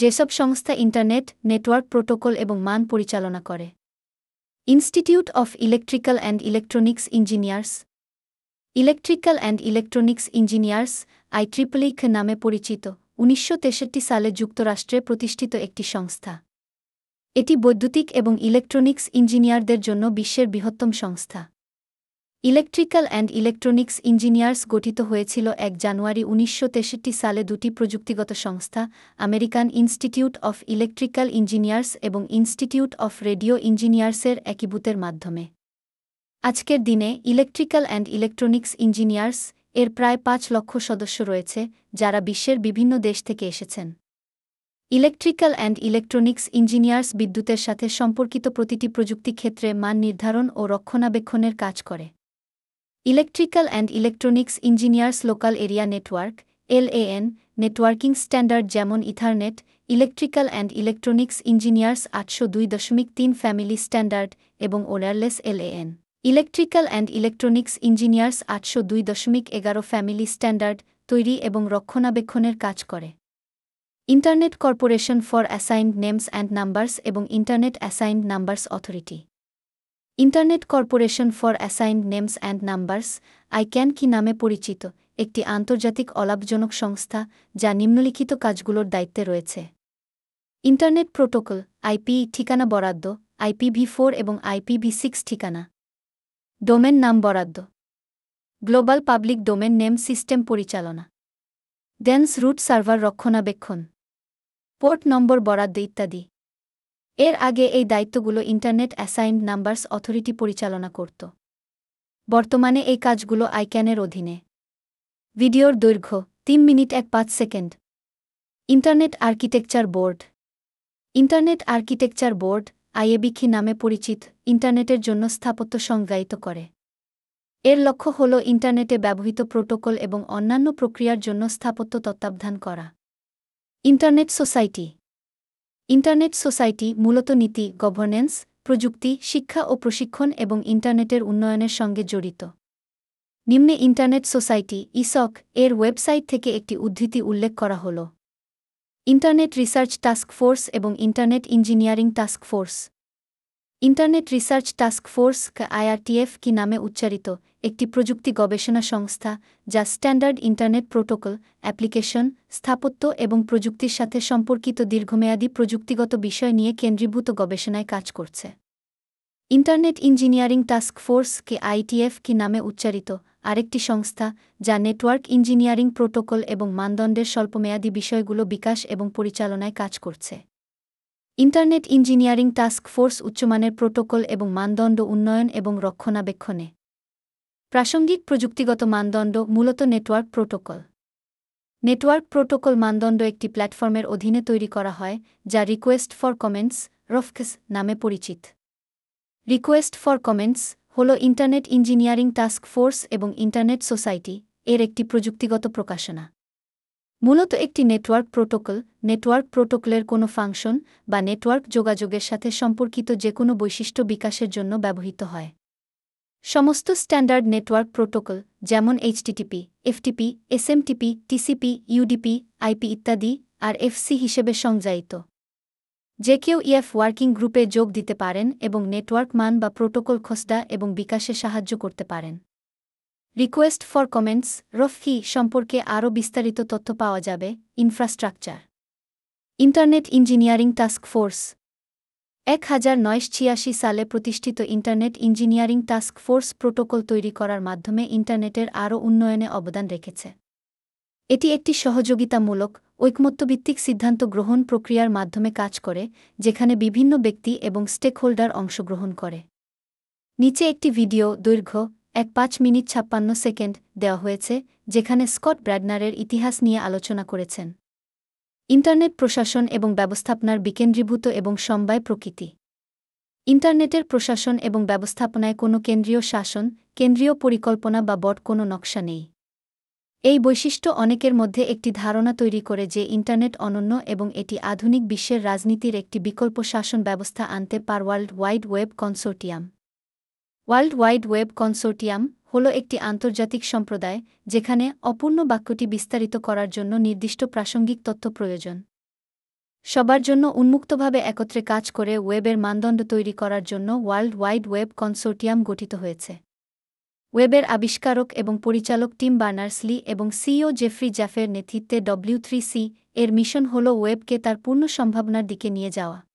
যেসব সংস্থা internet, network protocol এবং মান পরিচালনা করে। Institute of electrical and electronics engineers. Electrical and electronics engineers আইট্রিপলিক নামে পরিচিত, উনিশশো তেষট্টি সালে যুক্তরাষ্ট্রে প্রতিষ্ঠিত একটি সংস্থা। এটি বৈদ্যুতিক এবং ইলেকট্রনিক্স ইঞ্জিনিয়ারদের জন্য বিশ্বের বৃহত্তম সংস্থা। ইলেকট্রিক্যাল অ্যান্ড ইলেকট্রনিক্স ইঞ্জিনিয়ার্স গঠিত হয়েছিল এক জানুয়ারি উনিশশো তেষট্টি সালে দুটি প্রযুক্তিগত সংস্থা, American institute of electrical engineers এবং ইনস্টিটিউট অফ রেডিও ইঞ্জিনিয়ার্সের একীভূতের মাধ্যমে। আজকের দিনে ইলেকট্রিক্যাল অ্যান্ড ইলেকট্রনিক্স ইঞ্জিনিয়ার্স এর প্রায় পাঁচ লক্ষ সদস্য রয়েছে, যারা বিশ্বের বিভিন্ন দেশ থেকে এসেছেন। ইলেকট্রিক্যাল অ্যান্ড ইলেকট্রনিক্স ইঞ্জিনিয়ার্স বিদ্যুতের সাথে সম্পর্কিত প্রতিটি প্রযুক্তি ক্ষেত্রে মান নির্ধারণ ও রক্ষণাবেক্ষণের কাজ করে। Electrical and electronics engineers local area network LAN networking standard যেমন ethernet electrical and electronics engineers আটশো দুই দশমিক তিন ফ্যামিলি স্ট্যান্ডার্ড এবং wireless LAN electrical and electronics engineers আটশো দুই দশমিক এগারো ফ্যামিলি স্ট্যান্ডার্ড তৈরি এবং রক্ষণাবেক্ষণের কাজ করে। Internet corporation for assigned names and numbers এবং internet assigned numbers authority internet corporation for assigned names and numbers, ICANN কি নামে পরিচিত, একটি আন্তর্জাতিক অলাভজনক সংস্থা যা নিম্নলিখিত কাজগুলোর দায়িত্বে রয়েছে। ইন্টারনেট প্রোটোকল, আইপি ঠিকানা বরাদ্দ, আইপিভি ফোর এবং আইপিভি সিক্স ঠিকানা। ডোমেন নাম বরাদ্দ। Global public domain name system পরিচালনা। ডেন্স রুট সার্ভার রক্ষণাবেক্ষণ। পোর্ট নম্বর বরাদ্দ ইত্যাদি। এর আগে এই দায়িত্বগুলো ইন্টারনেট অ্যাসাইন্ড নাম্বারস অথরিটি পরিচালনা করত। বর্তমানে এই কাজগুলো আইক্যানের অধীনে। ভিডিওর দৈর্ঘ্য তিন মিনিট এক পাঁচ second. Internet architecture board. Internet architecture board, আইএবিখি নামে পরিচিত, ইন্টারনেটের জন্য স্থাপত্য সংজ্ঞায়িত করে। এর লক্ষ্য হল ইন্টারনেটে ব্যবহৃত প্রোটোকল এবং অন্যান্য প্রক্রিয়ার জন্য স্থাপত্য তত্ত্বাবধান করা। Internet society. ইন্টারনেট সোসাইটি মূলত নীতি, গভর্নেন্স, প্রযুক্তি, শিক্ষা ও প্রশিক্ষণ এবং ইন্টারনেটের উন্নয়নের সঙ্গে জড়িত। নিম্নে ইন্টারনেট সোসাইটি, ইসক, এর ওয়েবসাইট থেকে একটি উদ্ধৃতি উল্লেখ করা হল। ইন্টারনেট রিসার্চ টাস্ক ফোর্স এবং internet engineering task force. Internet research task force IRTF কি নামে উচ্চারিত? একটি প্রযুক্তি গবেষণা সংস্থা যা স্ট্যান্ডার্ড ইন্টারনেট প্রোটোকল, অ্যাপ্লিকেশন, স্থাপত্য এবং প্রযুক্তির সাথে সম্পর্কিত দীর্ঘমেয়াদী প্রযুক্তিগত বিষয় নিয়ে কেন্দ্রীভূত গবেষণায় কাজ করছে। ইন্টারনেট ইঞ্জিনিয়ারিং টাস্ক ফোর্স কে আইটিএফ কি নামে উচ্চারিত? আরেকটি সংস্থা যা নেটওয়ার্ক ইঞ্জিনিয়ারিং প্রোটোকল এবং মানদণ্ডের স্বল্পমেয়াদী বিষয়গুলো বিকাশ এবং পরিচালনায় কাজ করছে। ইন্টারনেট ইঞ্জিনিয়ারিং টাস্ক ফোর্স উচ্চমানের প্রোটোকল এবং মানদণ্ড উন্নয়ন এবং রক্ষণাবেক্ষণে। প্রাসঙ্গিক প্রযুক্তিগত মানদণ্ড মূলত নেটওয়ার্ক প্রোটোকল। নেটওয়ার্ক প্রোটোকল মানদণ্ড একটি প্ল্যাটফর্মের অধীনে তৈরি করা হয়, যা রিকোয়েস্ট ফর কমেন্টস, রফকেস নামে পরিচিত। রিকোয়েস্ট ফর কমেন্টস হল ইন্টারনেট ইঞ্জিনিয়ারিং টাস্ক ফোর্স এবং ইন্টারনেট সোসাইটি, এর একটি প্রযুক্তিগত প্রকাশনা। মূলত একটি নেটওয়ার্ক প্রোটোকল, নেটওয়ার্ক প্রোটোকলের কোনো ফাংশন বা নেটওয়ার্ক যোগাযোগের সাথে সম্পর্কিত যে কোনো বৈশিষ্ট্য বিকাশের জন্য ব্যবহৃত হয়। সমস্ত স্ট্যান্ডার্ড নেটওয়ার্ক প্রোটোকল যেমন HTTP, FTP, SMTP, TCP, UDP, IP ইত্যাদি আর এফসি হিসেবে সংজ্ঞায়িত। যে কেউ ইএফ ওয়ার্কিং গ্রুপে যোগ দিতে পারেন এবং নেটওয়ার্ক মান বা প্রোটোকল খসড়া এবং বিকাশে সাহায্য করতে পারেন। রিকোয়েস্ট ফর কমেন্টস রফি সম্পর্কে আরও বিস্তারিত তথ্য পাওয়া যাবে infrastructure internet engineering task force এক হাজার ছিয়াশি সালে প্রতিষ্ঠিত internet engineering task force protocol তৈরি করার মাধ্যমে ইন্টারনেটের আরও উন্নয়নে অবদান রেখেছে। এটি একটি সহযোগিতামূলক, ঐকমত্যভিত্তিক সিদ্ধান্ত গ্রহণ প্রক্রিয়ার মাধ্যমে কাজ করে, যেখানে বিভিন্ন ব্যক্তি এবং স্টেকহোল্ডার অংশগ্রহণ করে। নিচে একটি ভিডিও, দৈর্ঘ্য এক পাঁচ মিনিট ছাপ্পান্ন সেকেন্ড দেওয়া হয়েছে, যেখানে স্কট ব্র্যাডনারের ইতিহাস নিয়ে আলোচনা করেছেন। ইন্টারনেট প্রশাসন এবং ব্যবস্থাপনার বিকেন্দ্রীভূত এবং সমবায় প্রকৃতি। ইন্টারনেটের প্রশাসন এবং ব্যবস্থাপনায় কোনো কেন্দ্রীয় শাসন, কেন্দ্রীয় পরিকল্পনা বা বট কোনো নকশা নেই। এই বৈশিষ্ট্য অনেকের মধ্যে একটি ধারণা তৈরি করে যে ইন্টারনেট অনন্য এবং এটি আধুনিক বিশ্বের রাজনীতির একটি বিকল্প শাসন ব্যবস্থা আনতে পার world wide web consortium. World wide web consortium হল একটি আন্তর্জাতিক সম্প্রদায় যেখানে অপূর্ণ বাক্যটি বিস্তারিত করার জন্য নির্দিষ্ট প্রাসঙ্গিক তথ্য প্রয়োজন। সবার জন্য উন্মুক্তভাবে একত্রে কাজ করে ওয়েবের মানদণ্ড তৈরি করার জন্য ওয়ার্ল্ড ওয়াইড ওয়েব কনসোর্টিয়াম গঠিত হয়েছে। ওয়েবের আবিষ্কারক এবং পরিচালক টিম বার্নার্স লি এবং সিইও জেফ্রি জাফের নেতৃত্বে ডব্লিউ থ্রি সি এর মিশন হল ওয়েবকে তার পূর্ণ সম্ভাবনার দিকে নিয়ে যাওয়া।